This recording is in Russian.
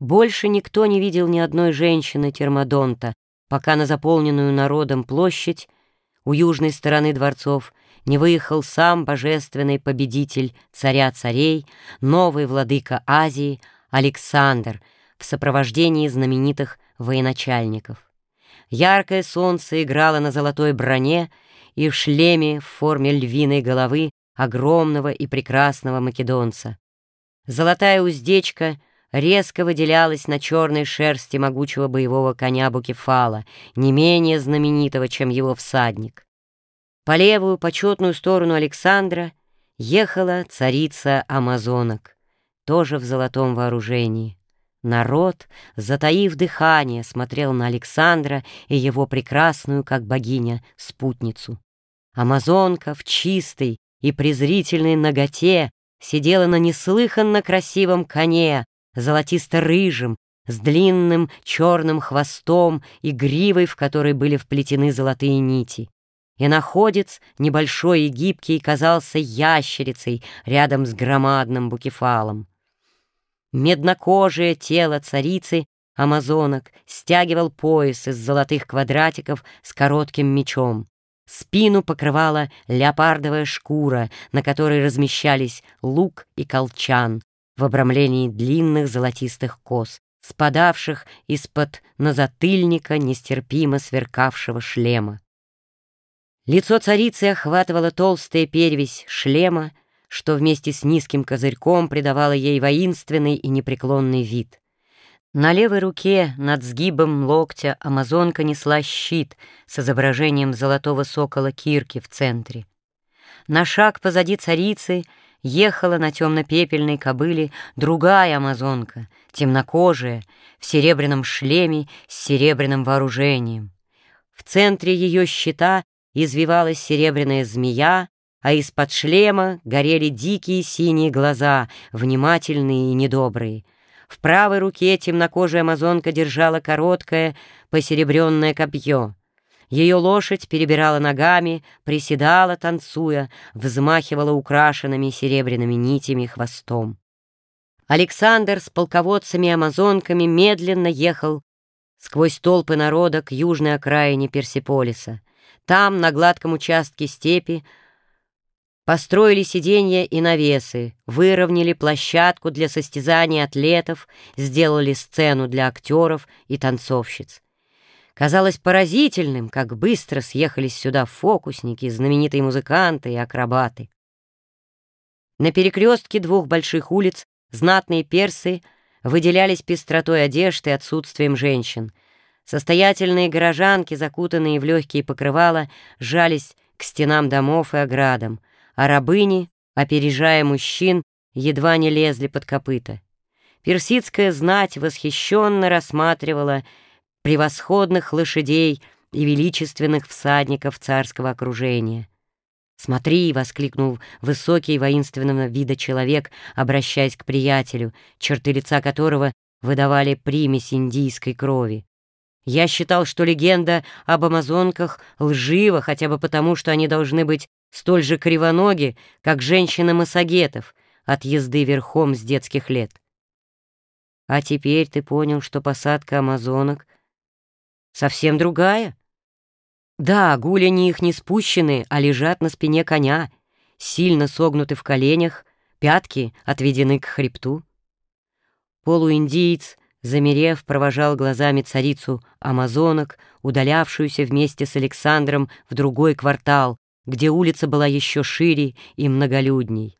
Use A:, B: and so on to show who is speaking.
A: Больше никто не видел ни одной женщины Термодонта, пока на заполненную народом площадь у южной стороны дворцов не выехал сам божественный победитель царя царей, новый владыка Азии Александр в сопровождении знаменитых военачальников. Яркое солнце играло на золотой броне и в шлеме в форме львиной головы огромного и прекрасного македонца. Золотая уздечка резко выделялась на черной шерсти могучего боевого коня Букефала, не менее знаменитого, чем его всадник. По левую почетную сторону Александра ехала царица Амазонок, тоже в золотом вооружении. Народ, затаив дыхание, смотрел на Александра и его прекрасную, как богиня, спутницу. Амазонка в чистой и презрительной ноготе сидела на неслыханно красивом коне, золотисто-рыжим, с длинным черным хвостом и гривой, в которой были вплетены золотые нити. И находец, небольшой и гибкий, казался ящерицей рядом с громадным букефалом. Меднокожее тело царицы амазонок стягивал пояс из золотых квадратиков с коротким мечом. Спину покрывала леопардовая шкура, на которой размещались лук и колчан в обрамлении длинных золотистых кос, спадавших из-под назатыльника нестерпимо сверкавшего шлема. Лицо царицы охватывала толстая перевесь шлема, что вместе с низким козырьком придавало ей воинственный и непреклонный вид. На левой руке над сгибом локтя амазонка несла щит с изображением золотого сокола Кирки в центре. На шаг позади царицы ехала на темно-пепельной кобыле другая амазонка, темнокожая, в серебряном шлеме с серебряным вооружением. В центре ее щита извивалась серебряная змея, а из-под шлема горели дикие синие глаза, внимательные и недобрые. В правой руке темнокожая амазонка держала короткое посеребренное копье. Ее лошадь перебирала ногами, приседала, танцуя, взмахивала украшенными серебряными нитями хвостом. Александр с полководцами-амазонками медленно ехал сквозь толпы народа к южной окраине Персиполиса. Там, на гладком участке степи, построили сиденья и навесы, выровняли площадку для состязаний атлетов, сделали сцену для актеров и танцовщиц. Казалось поразительным, как быстро съехались сюда фокусники, знаменитые музыканты и акробаты. На перекрестке двух больших улиц знатные персы выделялись пестротой одежды и отсутствием женщин — Состоятельные горожанки, закутанные в легкие покрывала, жались к стенам домов и оградам, а рабыни, опережая мужчин, едва не лезли под копыта. Персидская знать восхищенно рассматривала превосходных лошадей и величественных всадников царского окружения. «Смотри!» — воскликнул высокий воинственного вида человек, обращаясь к приятелю, черты лица которого выдавали примесь индийской крови. Я считал, что легенда об амазонках лжива, хотя бы потому, что они должны быть столь же кривоноги, как женщины массагетов от езды верхом с детских лет. А теперь ты понял, что посадка амазонок совсем другая? Да, гуляни их не спущены, а лежат на спине коня, сильно согнуты в коленях, пятки отведены к хребту. Полуиндиец — замерев, провожал глазами царицу амазонок, удалявшуюся вместе с Александром в другой квартал, где улица была еще шире и многолюдней.